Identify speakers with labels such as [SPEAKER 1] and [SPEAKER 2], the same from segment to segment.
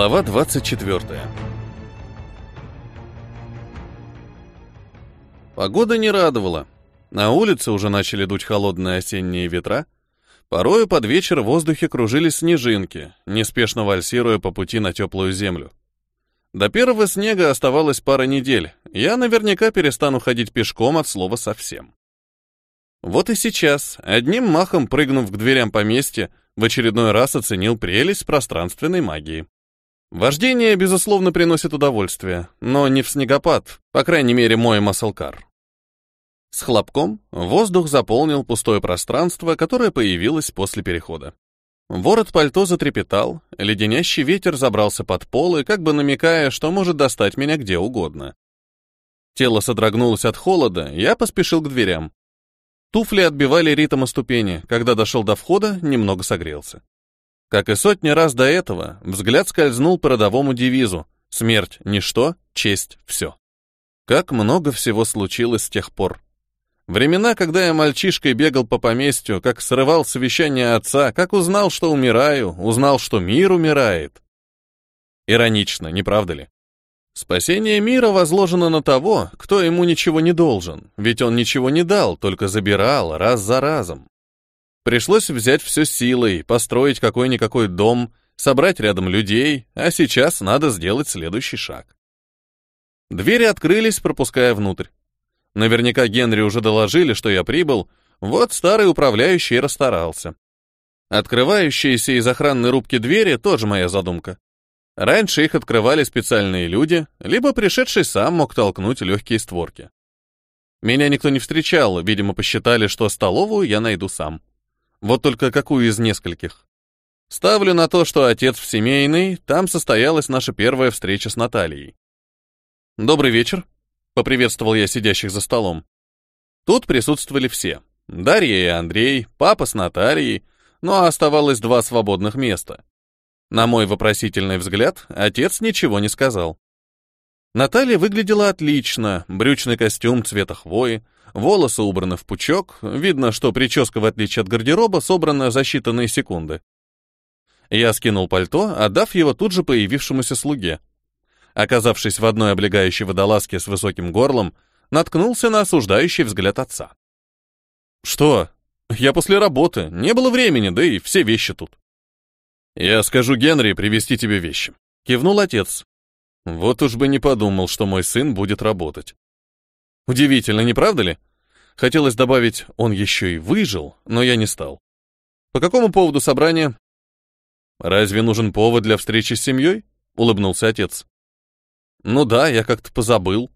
[SPEAKER 1] Глава 24. Погода не радовала. На улице уже начали дуть холодные осенние ветра. Порою под вечер в воздухе кружились снежинки, неспешно вальсируя по пути на теплую землю. До первого снега оставалось пара недель. Я наверняка перестану ходить пешком от слова совсем. Вот и сейчас, одним махом прыгнув к дверям поместья, в очередной раз оценил прелесть пространственной магии. Вождение, безусловно, приносит удовольствие, но не в снегопад, по крайней мере, мой маслкар. С хлопком воздух заполнил пустое пространство, которое появилось после перехода. Ворот пальто затрепетал, леденящий ветер забрался под пол и как бы намекая, что может достать меня где угодно. Тело содрогнулось от холода, я поспешил к дверям. Туфли отбивали ритм ступени, когда дошел до входа, немного согрелся. Как и сотни раз до этого, взгляд скользнул по родовому девизу «Смерть – ничто, честь – все». Как много всего случилось с тех пор. Времена, когда я мальчишкой бегал по поместью, как срывал совещание отца, как узнал, что умираю, узнал, что мир умирает. Иронично, не правда ли? Спасение мира возложено на того, кто ему ничего не должен, ведь он ничего не дал, только забирал раз за разом. Пришлось взять все силой, построить какой-никакой дом, собрать рядом людей, а сейчас надо сделать следующий шаг. Двери открылись, пропуская внутрь. Наверняка Генри уже доложили, что я прибыл, вот старый управляющий расстарался. Открывающиеся из охранной рубки двери тоже моя задумка. Раньше их открывали специальные люди, либо пришедший сам мог толкнуть легкие створки. Меня никто не встречал, видимо, посчитали, что столовую я найду сам. Вот только какую из нескольких? Ставлю на то, что отец в семейный, там состоялась наша первая встреча с Натальей. «Добрый вечер», Поприветствовал я сидящих за столом. Тут присутствовали все. Дарья и Андрей, папа с Натальей, но ну, а оставалось два свободных места. На мой вопросительный взгляд, отец ничего не сказал. Наталья выглядела отлично, брючный костюм цвета хвои, волосы убраны в пучок, видно, что прическа, в отличие от гардероба, собрана за считанные секунды. Я скинул пальто, отдав его тут же появившемуся слуге оказавшись в одной облегающей водолазке с высоким горлом, наткнулся на осуждающий взгляд отца. «Что? Я после работы, не было времени, да и все вещи тут». «Я скажу Генри привезти тебе вещи», — кивнул отец. Вот уж бы не подумал, что мой сын будет работать. Удивительно, не правда ли? Хотелось добавить, он еще и выжил, но я не стал. По какому поводу собрания? Разве нужен повод для встречи с семьей? Улыбнулся отец. Ну да, я как-то позабыл,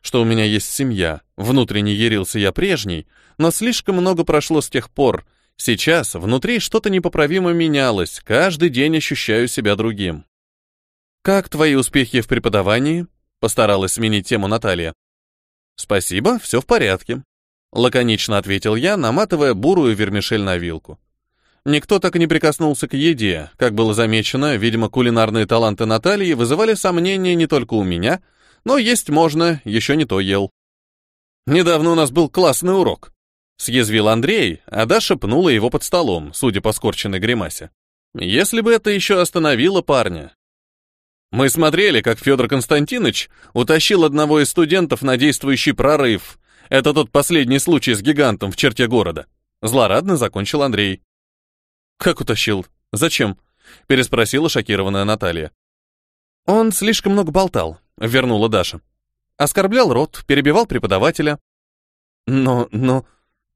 [SPEAKER 1] что у меня есть семья. Внутренне ярился я прежний, но слишком много прошло с тех пор. Сейчас внутри что-то непоправимо менялось, каждый день ощущаю себя другим. «Как твои успехи в преподавании?» — постаралась сменить тему Наталья. «Спасибо, все в порядке», — лаконично ответил я, наматывая бурую вермишель на вилку. Никто так и не прикоснулся к еде. Как было замечено, видимо, кулинарные таланты Натальи вызывали сомнения не только у меня, но есть можно, еще не то ел. Недавно у нас был классный урок. Съязвил Андрей, а Даша пнула его под столом, судя по скорченной гримасе. Если бы это еще остановило парня. Мы смотрели, как Федор Константинович утащил одного из студентов на действующий прорыв. Это тот последний случай с гигантом в черте города. Злорадно закончил Андрей. «Как утащил? Зачем?» — переспросила шокированная Наталья. «Он слишком много болтал», — вернула Даша. «Оскорблял рот, перебивал преподавателя». «Но, но,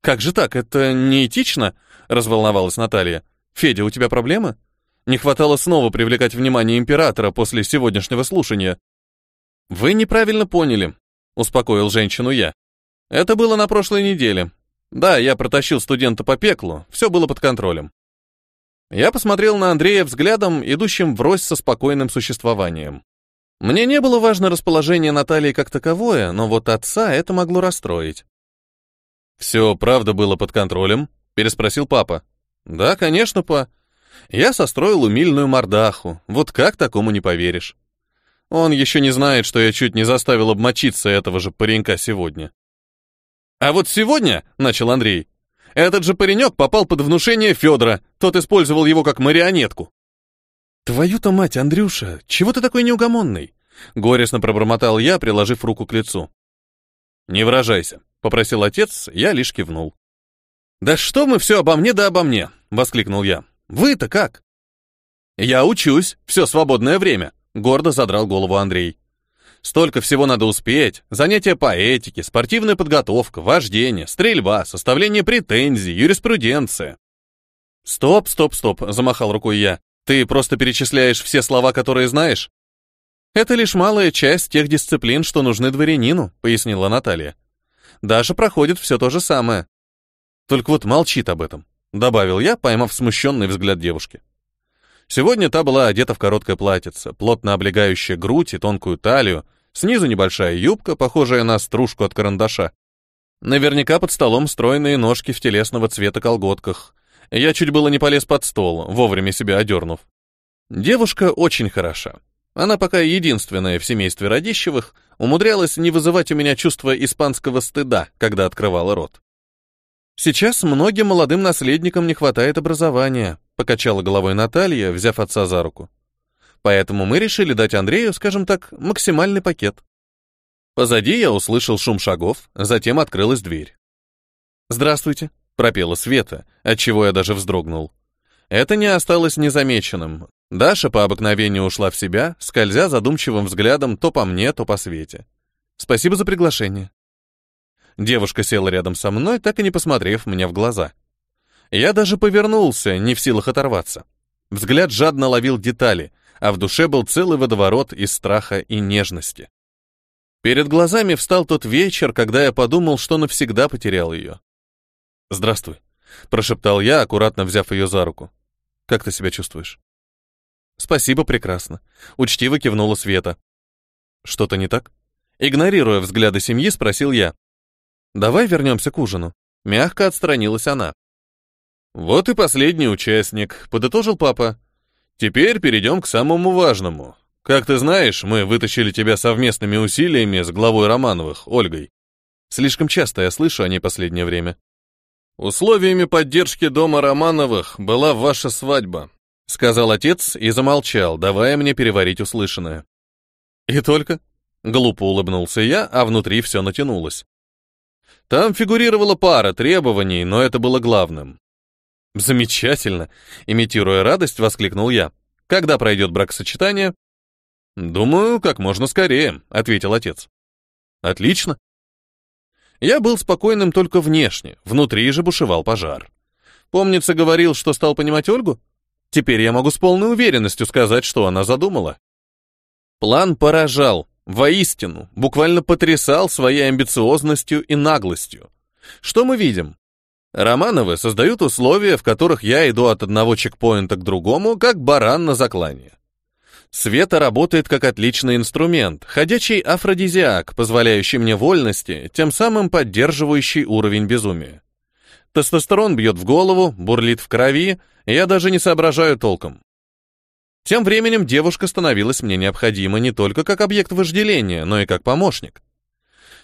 [SPEAKER 1] как же так? Это неэтично?» — разволновалась Наталья. «Федя, у тебя проблемы? Не хватало снова привлекать внимание императора после сегодняшнего слушания». «Вы неправильно поняли», — успокоил женщину я. «Это было на прошлой неделе. Да, я протащил студента по пеклу, все было под контролем. Я посмотрел на Андрея взглядом, идущим врозь со спокойным существованием. Мне не было важно расположение Натальи как таковое, но вот отца это могло расстроить. «Все правда было под контролем?» — переспросил папа. «Да, конечно, па. Я состроил умильную мордаху. Вот как такому не поверишь? Он еще не знает, что я чуть не заставил обмочиться этого же паренька сегодня». «А вот сегодня», — начал Андрей, этот же паренек попал под внушение Федора, тот использовал его как марионетку. «Твою-то мать, Андрюша, чего ты такой неугомонный?» Горестно пробормотал я, приложив руку к лицу. «Не выражайся», — попросил отец, я лишь кивнул. «Да что мы все обо мне да обо мне!» — воскликнул я. «Вы-то как?» «Я учусь, все свободное время», — гордо задрал голову Андрей. «Столько всего надо успеть. Занятия по этике, спортивная подготовка, вождение, стрельба, составление претензий, юриспруденция». «Стоп, стоп, стоп», — замахал рукой я. «Ты просто перечисляешь все слова, которые знаешь?» «Это лишь малая часть тех дисциплин, что нужны дворянину», — пояснила Наталья. «Даша проходит все то же самое». «Только вот молчит об этом», — добавил я, поймав смущенный взгляд девушки. Сегодня та была одета в короткое платьице, плотно облегающее грудь и тонкую талию, снизу небольшая юбка, похожая на стружку от карандаша. Наверняка под столом стройные ножки в телесного цвета колготках. Я чуть было не полез под стол, вовремя себя одернув. Девушка очень хороша. Она пока единственная в семействе Радищевых умудрялась не вызывать у меня чувство испанского стыда, когда открывала рот. Сейчас многим молодым наследникам не хватает образования, покачала головой Наталья, взяв отца за руку. Поэтому мы решили дать Андрею, скажем так, максимальный пакет. Позади я услышал шум шагов, затем открылась дверь. «Здравствуйте», — пропела Света, отчего я даже вздрогнул. Это не осталось незамеченным. Даша по обыкновению ушла в себя, скользя задумчивым взглядом то по мне, то по Свете. «Спасибо за приглашение». Девушка села рядом со мной, так и не посмотрев мне в глаза. Я даже повернулся, не в силах оторваться. Взгляд жадно ловил детали, а в душе был целый водоворот из страха и нежности. Перед глазами встал тот вечер, когда я подумал, что навсегда потерял ее. «Здравствуй», — прошептал я, аккуратно взяв ее за руку. «Как ты себя чувствуешь?» «Спасибо, прекрасно», — учтиво кивнула Света. «Что-то не так?» Игнорируя взгляды семьи, спросил я. «Давай вернемся к ужину». Мягко отстранилась она. «Вот и последний участник», — подытожил папа. «Теперь перейдем к самому важному. Как ты знаешь, мы вытащили тебя совместными усилиями с главой Романовых, Ольгой. Слишком часто я слышу о ней последнее время. Условиями поддержки дома Романовых была ваша свадьба», — сказал отец и замолчал, давая мне переварить услышанное. «И только?» — глупо улыбнулся я, а внутри все натянулось. Там фигурировала пара требований, но это было главным. «Замечательно!» — имитируя радость, воскликнул я. «Когда пройдет бракосочетание?» «Думаю, как можно скорее», — ответил отец. «Отлично». Я был спокойным только внешне, внутри же бушевал пожар. Помнится, говорил, что стал понимать Ольгу? Теперь я могу с полной уверенностью сказать, что она задумала. План поражал, Воистину, буквально потрясал своей амбициозностью и наглостью. Что мы видим? Романовы создают условия, в которых я иду от одного чекпоинта к другому, как баран на заклание. Света работает как отличный инструмент, ходячий афродизиак, позволяющий мне вольности, тем самым поддерживающий уровень безумия. Тестостерон бьет в голову, бурлит в крови, я даже не соображаю толком. Тем временем девушка становилась мне необходима не только как объект вожделения, но и как помощник.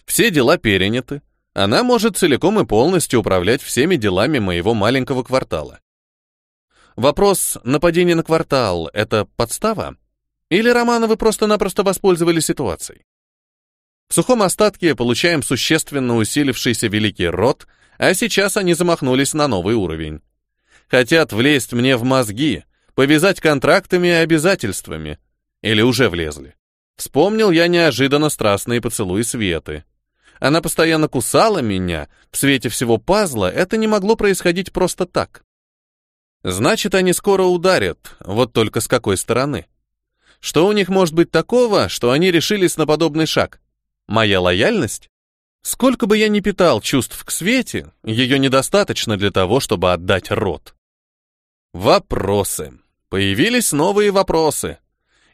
[SPEAKER 1] Все дела переняты, она может целиком и полностью управлять всеми делами моего маленького квартала. Вопрос нападения на квартал — это подстава? Или Романовы просто-напросто воспользовались ситуацией? В сухом остатке получаем существенно усилившийся великий род, а сейчас они замахнулись на новый уровень. Хотят влезть мне в мозги, повязать контрактами и обязательствами. Или уже влезли. Вспомнил я неожиданно страстные поцелуи Светы. Она постоянно кусала меня, в свете всего пазла это не могло происходить просто так. Значит, они скоро ударят, вот только с какой стороны. Что у них может быть такого, что они решились на подобный шаг? Моя лояльность? Сколько бы я ни питал чувств к Свете, ее недостаточно для того, чтобы отдать рот. Вопросы. Появились новые вопросы.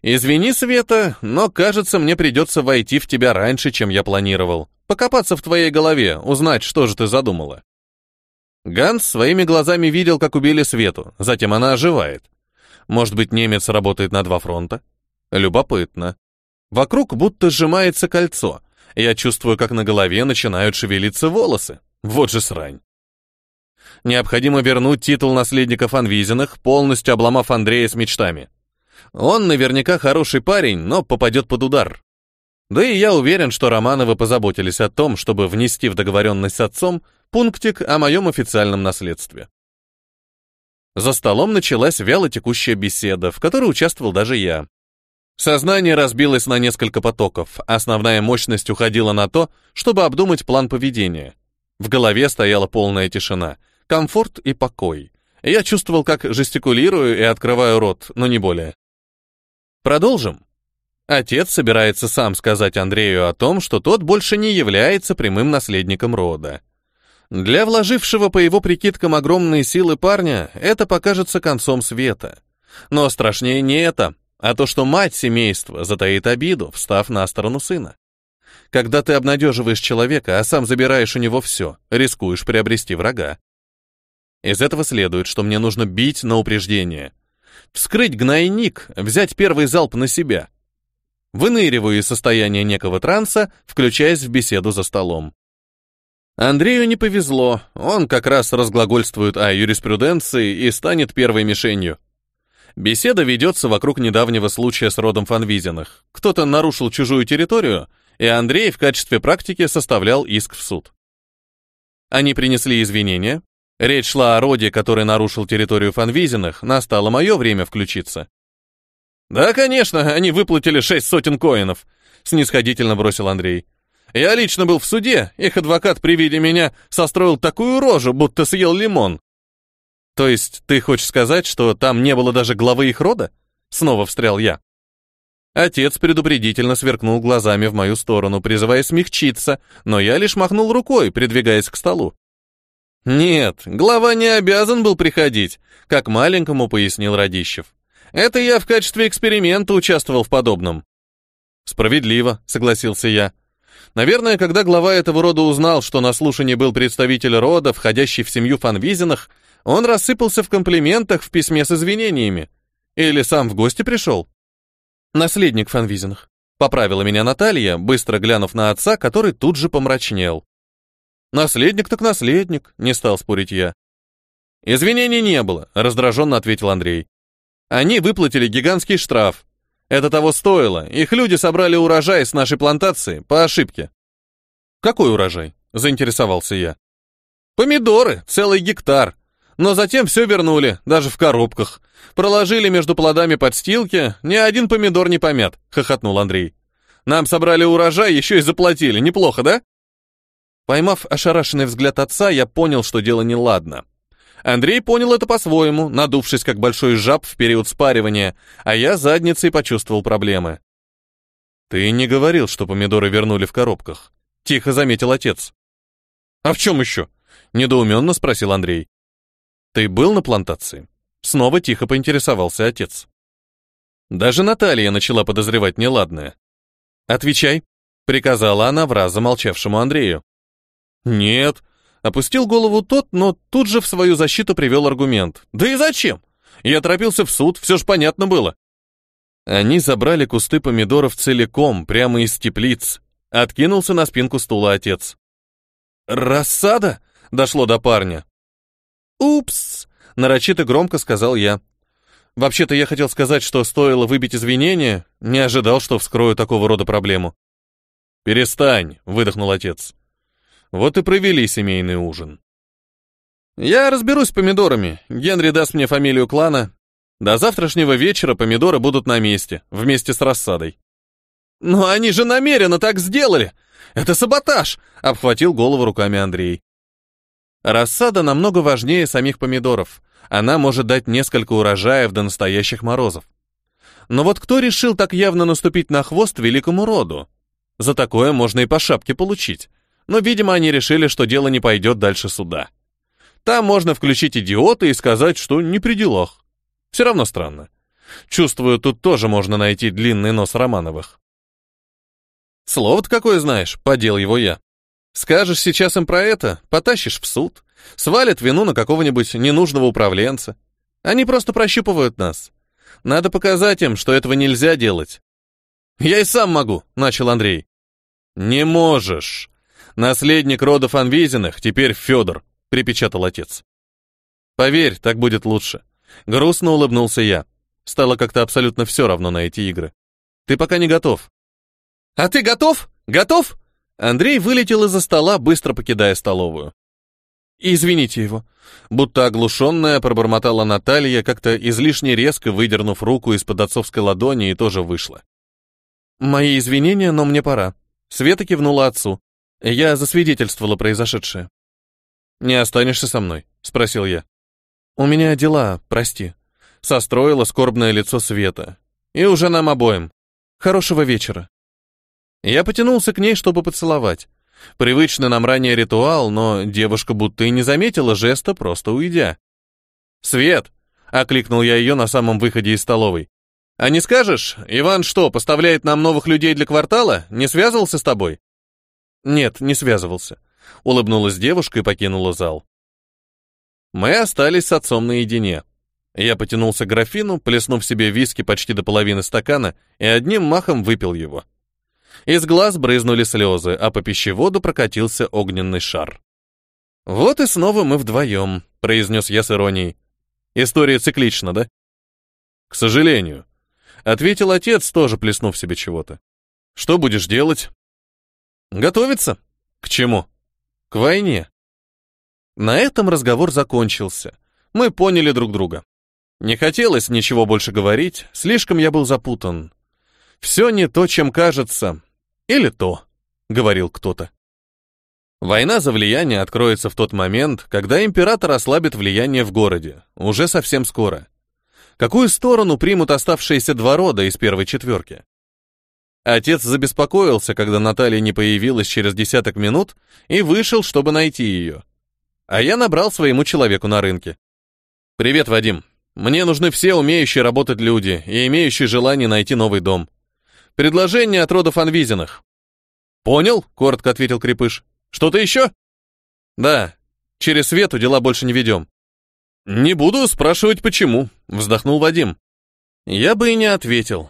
[SPEAKER 1] Извини, Света, но, кажется, мне придется войти в тебя раньше, чем я планировал. Покопаться в твоей голове, узнать, что же ты задумала. Ганс своими глазами видел, как убили Свету, затем она оживает. Может быть, немец работает на два фронта? Любопытно. Вокруг будто сжимается кольцо. Я чувствую, как на голове начинают шевелиться волосы. Вот же срань. Необходимо вернуть титул наследников Анвизиных, полностью обломав Андрея с мечтами. Он наверняка хороший парень, но попадет под удар. Да и я уверен, что Романовы позаботились о том, чтобы внести в договоренность с отцом пунктик о моем официальном наследстве. За столом началась вяло текущая беседа, в которой участвовал даже я. Сознание разбилось на несколько потоков, основная мощность уходила на то, чтобы обдумать план поведения. В голове стояла полная тишина, комфорт и покой. Я чувствовал, как жестикулирую и открываю рот, но не более. Продолжим. Отец собирается сам сказать Андрею о том, что тот больше не является прямым наследником рода. Для вложившего по его прикидкам огромные силы парня это покажется концом света. Но страшнее не это, а то, что мать семейства затаит обиду, встав на сторону сына. Когда ты обнадеживаешь человека, а сам забираешь у него все, рискуешь приобрести врага. Из этого следует, что мне нужно бить на упреждение. Вскрыть гнойник, взять первый залп на себя. Выныриваю из состояния некого транса, включаясь в беседу за столом. Андрею не повезло, он как раз разглагольствует о юриспруденции и станет первой мишенью. Беседа ведется вокруг недавнего случая с родом Фанвизиных. Кто-то нарушил чужую территорию, и Андрей в качестве практики составлял иск в суд. Они принесли извинения. Речь шла о роде, который нарушил территорию Фанвизиных, настало мое время включиться. «Да, конечно, они выплатили шесть сотен коинов», — снисходительно бросил Андрей. «Я лично был в суде, их адвокат при виде меня состроил такую рожу, будто съел лимон. То есть ты хочешь сказать, что там не было даже главы их рода? Снова встрял я. Отец предупредительно сверкнул глазами в мою сторону, призывая смягчиться, но я лишь махнул рукой, придвигаясь к столу. «Нет, глава не обязан был приходить», — как маленькому пояснил Радищев. «Это я в качестве эксперимента участвовал в подобном». «Справедливо», — согласился я. Наверное, когда глава этого рода узнал, что на слушании был представитель рода, входящий в семью Фанвизинах, он рассыпался в комплиментах в письме с извинениями. Или сам в гости пришел? Наследник Фанвизинах. Поправила меня Наталья, быстро глянув на отца, который тут же помрачнел. Наследник так наследник, не стал спорить я. Извинений не было, раздраженно ответил Андрей. Они выплатили гигантский штраф. Это того стоило. Их люди собрали урожай с нашей плантации по ошибке. Какой урожай? заинтересовался я. Помидоры, целый гектар но затем все вернули, даже в коробках. Проложили между плодами подстилки, ни один помидор не помят, хохотнул Андрей. Нам собрали урожай, еще и заплатили, неплохо, да? Поймав ошарашенный взгляд отца, я понял, что дело неладно. Андрей понял это по-своему, надувшись как большой жаб в период спаривания, а я задницей почувствовал проблемы. «Ты не говорил, что помидоры вернули в коробках», — тихо заметил отец. «А в чем еще?» — недоуменно спросил Андрей. «Ты был на плантации?» Снова тихо поинтересовался отец. Даже Наталья начала подозревать неладное. «Отвечай», — приказала она в раз замолчавшему Андрею. «Нет», — опустил голову тот, но тут же в свою защиту привел аргумент. «Да и зачем? Я торопился в суд, все ж понятно было». Они забрали кусты помидоров целиком, прямо из теплиц. Откинулся на спинку стула отец. «Рассада?» — дошло до парня. «Упс!» — нарочито громко сказал я. Вообще-то я хотел сказать, что стоило выбить извинения, не ожидал, что вскрою такого рода проблему. «Перестань», — выдохнул отец. «Вот и провели семейный ужин». «Я разберусь с помидорами. Генри даст мне фамилию клана. До завтрашнего вечера помидоры будут на месте, вместе с рассадой». «Но они же намеренно так сделали! Это саботаж!» — обхватил голову руками Андрей. Рассада намного важнее самих помидоров. Она может дать несколько урожаев до настоящих морозов. Но вот кто решил так явно наступить на хвост великому роду? За такое можно и по шапке получить. Но, видимо, они решили, что дело не пойдет дальше суда. Там можно включить идиота и сказать, что не при делах. Все равно странно. Чувствую, тут тоже можно найти длинный нос Романовых. Слово-то какое знаешь, подел его я. Скажешь сейчас им про это, потащишь в суд, свалят вину на какого-нибудь ненужного управленца. Они просто прощупывают нас. Надо показать им, что этого нельзя делать. Я и сам могу, начал Андрей. Не можешь. Наследник рода Фанвизиных теперь Федор, припечатал отец. Поверь, так будет лучше. Грустно улыбнулся я. Стало как-то абсолютно все равно на эти игры. Ты пока не готов. А ты готов? Готов? Андрей вылетел из-за стола, быстро покидая столовую. «Извините его», будто оглушенная пробормотала Наталья, как-то излишне резко выдернув руку из-под отцовской ладони и тоже вышла. «Мои извинения, но мне пора». Света кивнула отцу. Я засвидетельствовала произошедшее. «Не останешься со мной?» — спросил я. «У меня дела, прости». Состроила скорбное лицо Света. «И уже нам обоим. Хорошего вечера». Я потянулся к ней, чтобы поцеловать. Привычный нам ранее ритуал, но девушка будто и не заметила жеста, просто уйдя. «Свет!» — окликнул я ее на самом выходе из столовой. «А не скажешь, Иван что, поставляет нам новых людей для квартала? Не связывался с тобой?» «Нет, не связывался», — улыбнулась девушка и покинула зал. Мы остались с отцом наедине. Я потянулся к графину, плеснув себе виски почти до половины стакана, и одним махом выпил его. Из глаз брызнули слезы, а по пищеводу прокатился огненный шар. «Вот и снова мы вдвоем», — произнес я с иронией. «История циклична, да?» «К сожалению», — ответил отец, тоже плеснув себе чего-то. «Что будешь делать?» «Готовиться? К чему?» «К войне». На этом разговор закончился. Мы поняли друг друга. Не хотелось ничего больше говорить, слишком я был запутан. Все не то, чем кажется, или то, говорил кто-то. Война за влияние откроется в тот момент, когда император ослабит влияние в городе, уже совсем скоро. Какую сторону примут оставшиеся два рода из первой четверки? Отец забеспокоился, когда Наталья не появилась через десяток минут и вышел, чтобы найти ее. А я набрал своему человеку на рынке. «Привет, Вадим. Мне нужны все умеющие работать люди и имеющие желание найти новый дом. Предложение от рода Фанвизиных. Понял, коротко ответил Крепыш. Что-то еще? Да. Через Свету дела больше не ведем. Не буду спрашивать, почему, вздохнул Вадим. Я бы и не ответил.